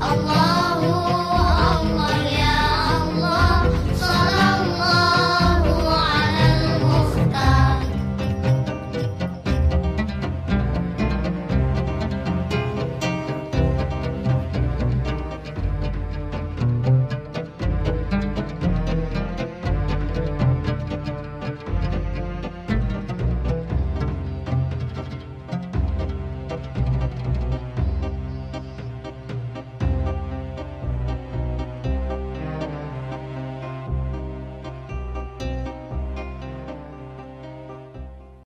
Allah.